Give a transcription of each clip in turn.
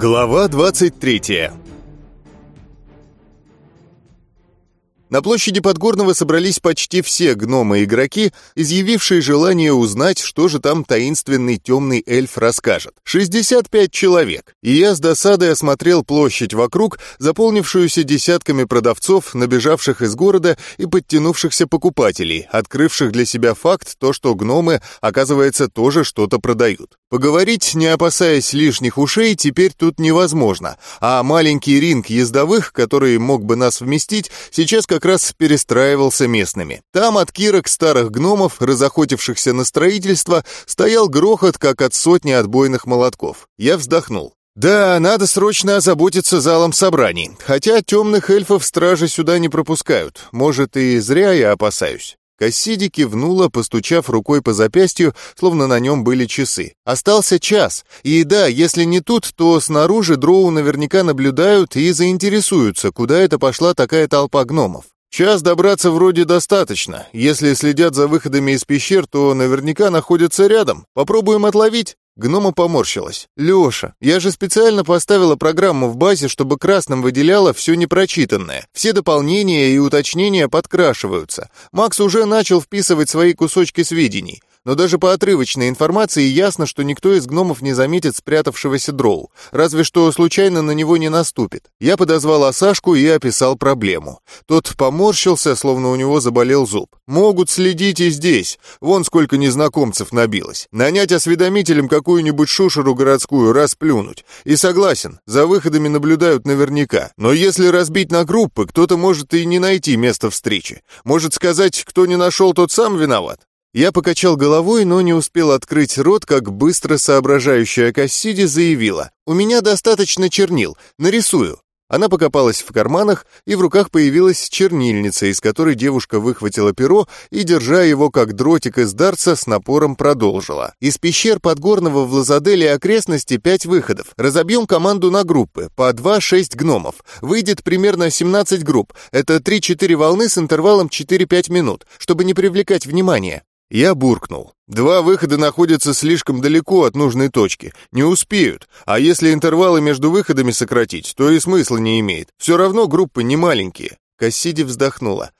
Глава 23 На площади Подгорного собрались почти все гномы-игроки, изъявившие желание узнать, что же там таинственный темный эльф расскажет. 65 человек, и я с досадой осмотрел площадь вокруг, заполнившуюся десятками продавцов, набежавших из города и подтянувшихся покупателей, открывших для себя факт то, что гномы, оказывается, тоже что-то продают. Поговорить, не опасаясь лишних ушей, теперь тут невозможно, а маленький ринг ездовых, который мог бы нас вместить, сейчас как раз перестраивался местными. Там от кирок старых гномов, разохотившихся на строительство, стоял грохот, как от сотни отбойных молотков. Я вздохнул. Да, надо срочно озаботиться залом собраний. Хотя темных эльфов стражи сюда не пропускают. Может, и зря я опасаюсь. Кассиди кивнула, постучав рукой по запястью, словно на нем были часы. Остался час. И да, если не тут, то снаружи дроу наверняка наблюдают и заинтересуются, куда это пошла такая толпа гномов. Час добраться вроде достаточно. Если следят за выходами из пещер, то наверняка находятся рядом. Попробуем отловить. Гнома поморщилась. «Леша, я же специально поставила программу в базе, чтобы красным выделяло все непрочитанное. Все дополнения и уточнения подкрашиваются. Макс уже начал вписывать свои кусочки сведений но даже по отрывочной информации ясно, что никто из гномов не заметит спрятавшегося дроу, разве что случайно на него не наступит. Я подозвал Асашку и описал проблему. Тот поморщился, словно у него заболел зуб. Могут следить и здесь. Вон сколько незнакомцев набилось. Нанять осведомителем какую-нибудь шушеру городскую, расплюнуть. И согласен, за выходами наблюдают наверняка. Но если разбить на группы, кто-то может и не найти место встречи. Может сказать, кто не нашел, тот сам виноват. Я покачал головой, но не успел открыть рот, как быстро соображающая Кассиди заявила. «У меня достаточно чернил, нарисую». Она покопалась в карманах, и в руках появилась чернильница, из которой девушка выхватила перо и, держа его как дротик из дарца, с напором продолжила. Из пещер Подгорного в Лазаделе окрестности пять выходов. Разобьем команду на группы, по 2-6 гномов. Выйдет примерно 17 групп. Это 3-4 волны с интервалом 4-5 минут, чтобы не привлекать внимания. Я буркнул. Два выхода находятся слишком далеко от нужной точки. Не успеют. А если интервалы между выходами сократить, то и смысла не имеет. Все равно группы не маленькие. Кассиди вздохнула.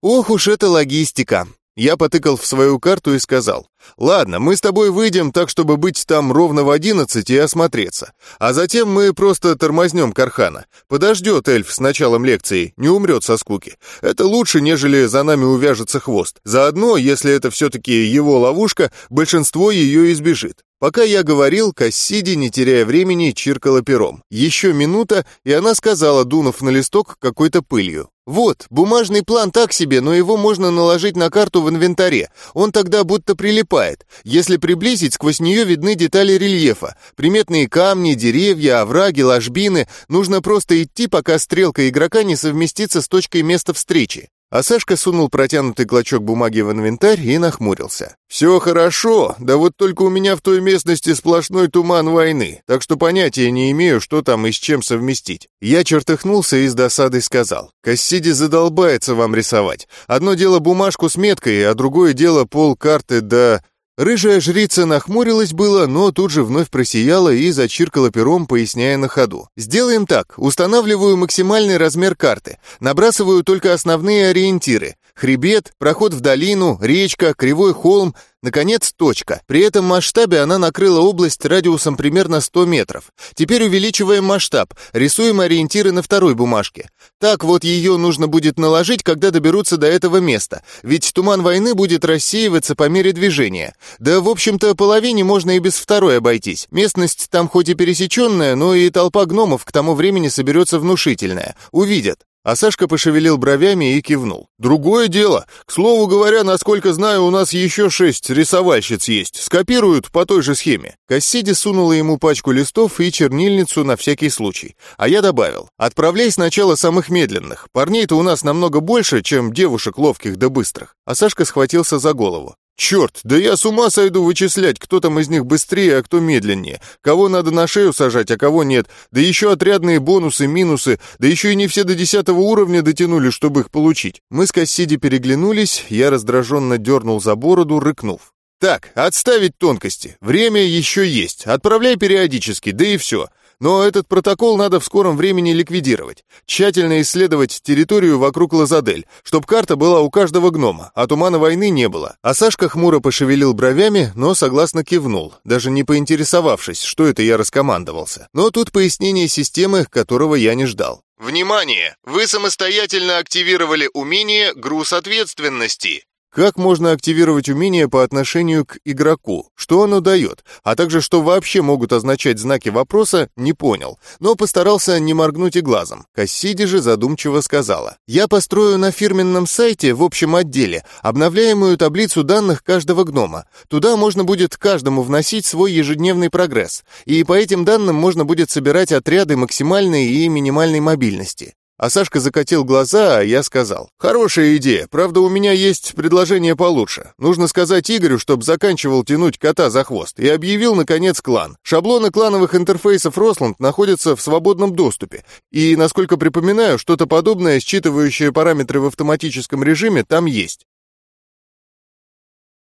«Ох уж эта логистика. Я потыкал в свою карту и сказал, «Ладно, мы с тобой выйдем так, чтобы быть там ровно в одиннадцать и осмотреться. А затем мы просто тормознем Кархана. Подождет эльф с началом лекции, не умрет со скуки. Это лучше, нежели за нами увяжется хвост. Заодно, если это все-таки его ловушка, большинство ее избежит. Пока я говорил, Кассиди, не теряя времени, чиркала пером. Еще минута, и она сказала, дунув на листок какой-то пылью. «Вот, бумажный план так себе, но его можно наложить на карту в инвентаре. Он тогда будто прилипает. Если приблизить, сквозь нее видны детали рельефа. Приметные камни, деревья, овраги, ложбины. Нужно просто идти, пока стрелка игрока не совместится с точкой места встречи. А Сашка сунул протянутый клочок бумаги в инвентарь и нахмурился. «Все хорошо, да вот только у меня в той местности сплошной туман войны, так что понятия не имею, что там и с чем совместить». Я чертыхнулся и с досадой сказал. «Кассиди задолбается вам рисовать. Одно дело бумажку с меткой, а другое дело пол карты да Рыжая жрица нахмурилась было, но тут же вновь просияла и зачиркала пером, поясняя на ходу. «Сделаем так. Устанавливаю максимальный размер карты. Набрасываю только основные ориентиры. Хребет, проход в долину, речка, кривой холм, наконец, точка. При этом масштабе она накрыла область радиусом примерно 100 метров. Теперь увеличиваем масштаб, рисуем ориентиры на второй бумажке. Так вот ее нужно будет наложить, когда доберутся до этого места, ведь туман войны будет рассеиваться по мере движения. Да, в общем-то, половине можно и без второй обойтись. Местность там хоть и пересеченная, но и толпа гномов к тому времени соберется внушительная. Увидят. А Сашка пошевелил бровями и кивнул. «Другое дело. К слову говоря, насколько знаю, у нас еще шесть рисовальщиц есть. Скопируют по той же схеме». Кассиди сунула ему пачку листов и чернильницу на всякий случай. А я добавил. «Отправляй сначала самых медленных. Парней-то у нас намного больше, чем девушек ловких да быстрых». А Сашка схватился за голову. Черт, да я с ума сойду вычислять, кто там из них быстрее, а кто медленнее. Кого надо на шею сажать, а кого нет. Да еще отрядные бонусы, минусы. Да еще и не все до десятого уровня дотянули, чтобы их получить. Мы с Кассиди переглянулись, я раздраженно дернул за бороду, рыкнув. Так, отставить тонкости. Время еще есть. Отправляй периодически, да и все. Но этот протокол надо в скором времени ликвидировать. Тщательно исследовать территорию вокруг Лазадель, чтоб карта была у каждого гнома, а тумана войны не было. А Сашка хмуро пошевелил бровями, но согласно кивнул, даже не поинтересовавшись, что это я раскомандовался. Но тут пояснение системы, которого я не ждал. Внимание! Вы самостоятельно активировали умение «Груз ответственности». Как можно активировать умение по отношению к игроку? Что оно дает? А также, что вообще могут означать знаки вопроса, не понял. Но постарался не моргнуть и глазом. Кассиди же задумчиво сказала. «Я построю на фирменном сайте в общем отделе обновляемую таблицу данных каждого гнома. Туда можно будет каждому вносить свой ежедневный прогресс. И по этим данным можно будет собирать отряды максимальной и минимальной мобильности. А Сашка закатил глаза, а я сказал. «Хорошая идея. Правда, у меня есть предложение получше. Нужно сказать Игорю, чтобы заканчивал тянуть кота за хвост, и объявил, наконец, клан. Шаблоны клановых интерфейсов Росланд находятся в свободном доступе. И, насколько припоминаю, что-то подобное, считывающее параметры в автоматическом режиме, там есть.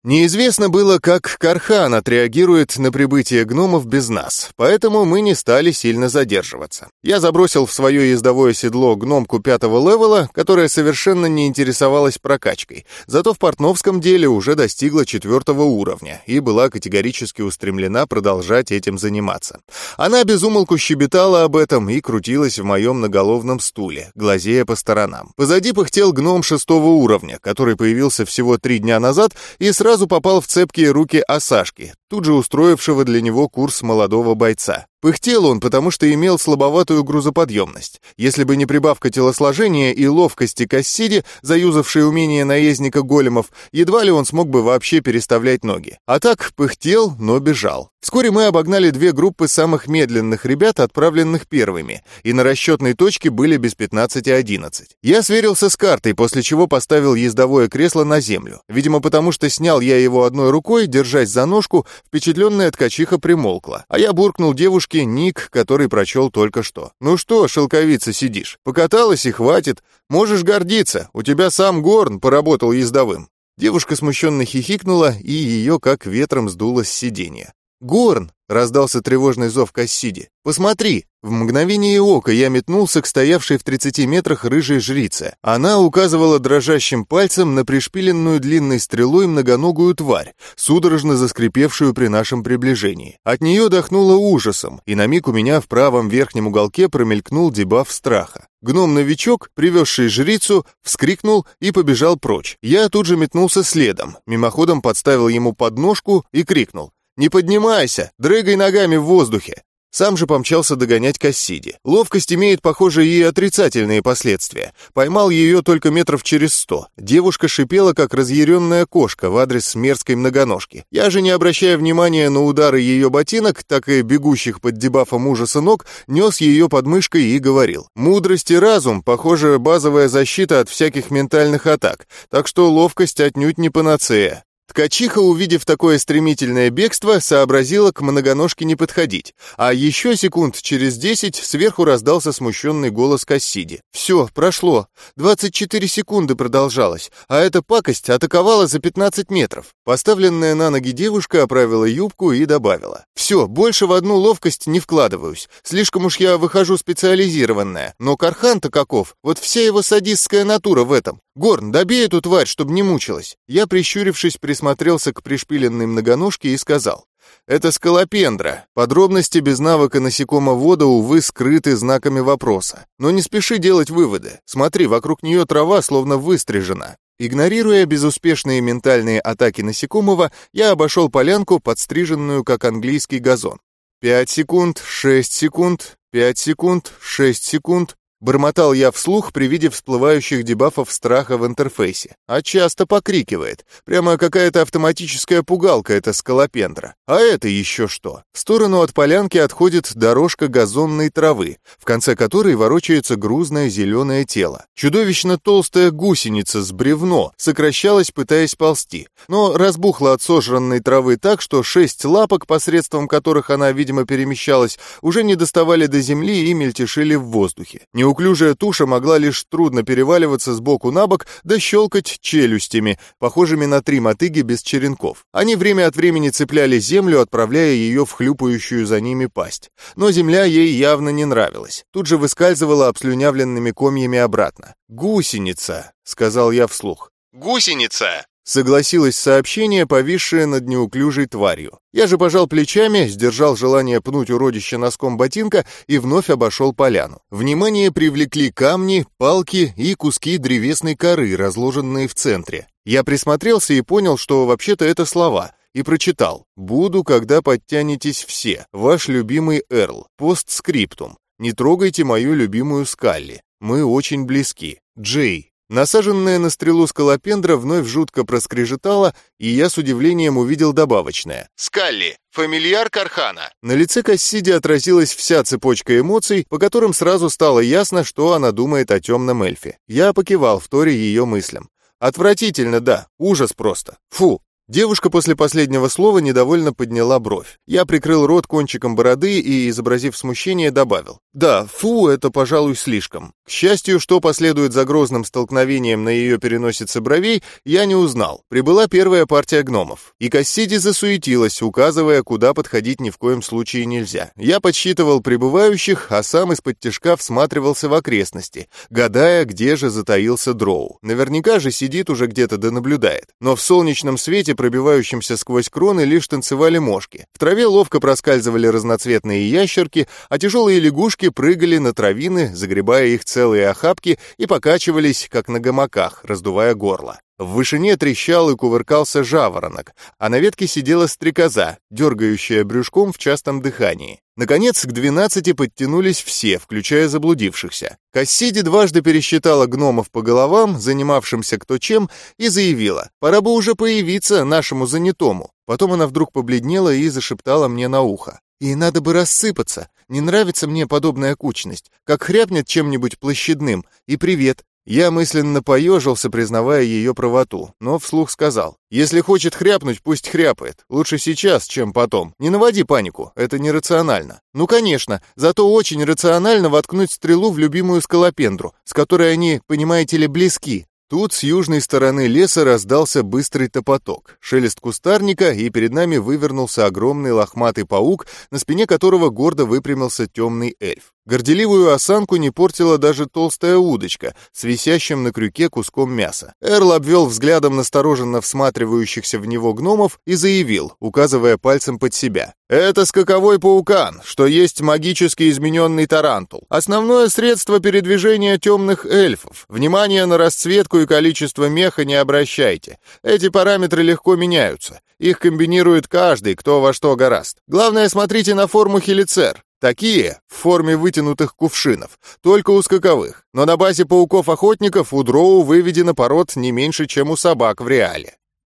Неизвестно было, как Кархан отреагирует на прибытие гномов без нас, поэтому мы не стали сильно задерживаться. Я забросил в свое ездовое седло гномку пятого левела, которая совершенно не интересовалась прокачкой, зато в портновском деле уже достигла четвертого уровня и была категорически устремлена продолжать этим заниматься. Она безумолку щебетала об этом и крутилась в моем наголовном стуле, глазея по сторонам. Позади пыхтел гном шестого уровня, который появился всего три дня назад и сразу сразу попал в цепкие руки Осашки, тут же устроившего для него курс молодого бойца. Пыхтел он, потому что имел слабоватую грузоподъемность. Если бы не прибавка телосложения и ловкости Кассиди, заюзавшей умение наездника големов, едва ли он смог бы вообще переставлять ноги. А так пыхтел, но бежал. Вскоре мы обогнали две группы самых медленных ребят, отправленных первыми, и на расчетной точке были без 15-11. Я сверился с картой, после чего поставил ездовое кресло на землю. Видимо, потому что снял я его одной рукой, держась за ножку, впечатленная ткачиха примолкла, а я буркнул девушке ник, который прочел только что. «Ну что, шелковица, сидишь? Покаталась и хватит. Можешь гордиться, у тебя сам Горн поработал ездовым». Девушка смущенно хихикнула, и ее как ветром сдуло с сиденья. «Горн!» — раздался тревожный зов Кассиди. «Посмотри!» В мгновение ока я метнулся к стоявшей в 30 метрах рыжей жрице. Она указывала дрожащим пальцем на пришпиленную длинной стрелой многоногую тварь, судорожно заскрипевшую при нашем приближении. От нее дохнуло ужасом, и на миг у меня в правом верхнем уголке промелькнул дебаф страха. Гном-новичок, привезший жрицу, вскрикнул и побежал прочь. Я тут же метнулся следом, мимоходом подставил ему подножку и крикнул. «Не поднимайся! Дрыгай ногами в воздухе!» Сам же помчался догонять Кассиди. Ловкость имеет, похоже, и отрицательные последствия. Поймал ее только метров через сто. Девушка шипела, как разъяренная кошка в адрес мерзкой многоножки. Я же, не обращая внимания на удары ее ботинок, так и бегущих под дебафом ужаса ног, нес ее под мышкой и говорил. Мудрость и разум, похоже, базовая защита от всяких ментальных атак, так что ловкость отнюдь не панацея. Ткачиха, увидев такое стремительное бегство, сообразила к многоножке не подходить, а еще секунд через десять сверху раздался смущенный голос Кассиди. «Все, прошло. 24 секунды продолжалось, а эта пакость атаковала за 15 метров». Поставленная на ноги девушка оправила юбку и добавила. «Все, больше в одну ловкость не вкладываюсь. Слишком уж я выхожу специализированная. Но Кархан-то каков? Вот вся его садистская натура в этом. Горн, добей эту тварь, чтобы не мучилась». Я, прищурившись, присмотрелся к пришпиленной многоножке и сказал. Это скалопендра. Подробности без навыка насекомовода, увы, скрыты знаками вопроса. Но не спеши делать выводы. Смотри, вокруг нее трава словно выстрижена. Игнорируя безуспешные ментальные атаки насекомого, я обошел полянку, подстриженную как английский газон. Пять секунд, шесть секунд, пять секунд, шесть секунд. Бормотал я вслух при виде всплывающих дебафов страха в интерфейсе. А часто покрикивает. Прямо какая-то автоматическая пугалка эта скалопендра. А это еще что? В сторону от полянки отходит дорожка газонной травы, в конце которой ворочается грузное зеленое тело. Чудовищно толстая гусеница с бревно сокращалась, пытаясь ползти, но разбухла от сожранной травы так, что шесть лапок, посредством которых она, видимо, перемещалась, уже не доставали до земли и мельтешили в воздухе. Не Неуклюжая туша могла лишь трудно переваливаться с боку на бок да щелкать челюстями, похожими на три мотыги без черенков. Они время от времени цепляли землю, отправляя ее в хлюпающую за ними пасть. Но земля ей явно не нравилась. Тут же выскальзывала обслюнявленными комьями обратно. «Гусеница», — сказал я вслух. «Гусеница!» Согласилось сообщение, повисшее над неуклюжей тварью. Я же пожал плечами, сдержал желание пнуть уродище носком ботинка и вновь обошел поляну. Внимание привлекли камни, палки и куски древесной коры, разложенные в центре. Я присмотрелся и понял, что вообще-то это слова, и прочитал «Буду, когда подтянетесь все. Ваш любимый Эрл. Постскриптум. Не трогайте мою любимую Скалли. Мы очень близки. Джей». Насаженная на стрелу скалопендра вновь жутко проскрежетала, и я с удивлением увидел добавочное. «Скалли, фамильяр Кархана». На лице Кассиди отразилась вся цепочка эмоций, по которым сразу стало ясно, что она думает о темном эльфе. Я покивал в торе ее мыслям. Отвратительно, да, ужас просто. Фу, Девушка после последнего слова недовольно подняла бровь. Я прикрыл рот кончиком бороды и, изобразив смущение, добавил. «Да, фу, это, пожалуй, слишком». К счастью, что последует за грозным столкновением на ее переносице бровей, я не узнал. Прибыла первая партия гномов. И Кассиди засуетилась, указывая, куда подходить ни в коем случае нельзя. Я подсчитывал прибывающих, а сам из-под тяжка всматривался в окрестности, гадая, где же затаился дроу. Наверняка же сидит уже где-то да наблюдает. Но в солнечном свете, пробивающемся сквозь кроны, лишь танцевали мошки. В траве ловко проскальзывали разноцветные ящерки, а тяжелые лягушки прыгали на травины, загребая их целые охапки и покачивались, как на гамаках, раздувая горло. В вышине трещал и кувыркался жаворонок, а на ветке сидела стрекоза, дергающая брюшком в частом дыхании. Наконец, к двенадцати подтянулись все, включая заблудившихся. Кассиди дважды пересчитала гномов по головам, занимавшимся кто чем, и заявила, пора бы уже появиться нашему занятому. Потом она вдруг побледнела и зашептала мне на ухо. И надо бы рассыпаться. Не нравится мне подобная кучность. Как хряпнет чем-нибудь площадным. И привет. Я мысленно поежился, признавая ее правоту, но вслух сказал. «Если хочет хряпнуть, пусть хряпает. Лучше сейчас, чем потом. Не наводи панику, это нерационально». «Ну, конечно, зато очень рационально воткнуть стрелу в любимую скалопендру, с которой они, понимаете ли, близки. Тут с южной стороны леса раздался быстрый топоток, шелест кустарника, и перед нами вывернулся огромный лохматый паук, на спине которого гордо выпрямился темный эльф. Горделивую осанку не портила даже толстая удочка с висящим на крюке куском мяса. Эрл обвел взглядом настороженно всматривающихся в него гномов и заявил, указывая пальцем под себя. «Это скаковой паукан, то есть магически измененный тарантул. Основное средство передвижения темных эльфов. Внимание на расцветку и количество меха не обращайте. Эти параметры легко меняются. Их комбинирует каждый, кто во что гораст. Главное, смотрите на форму хелицер. Такие в форме вытянутых кувшинов, только у скаковых. Но на базе пауков-охотников у дроу выведено пород не меньше, чем у собак в реале.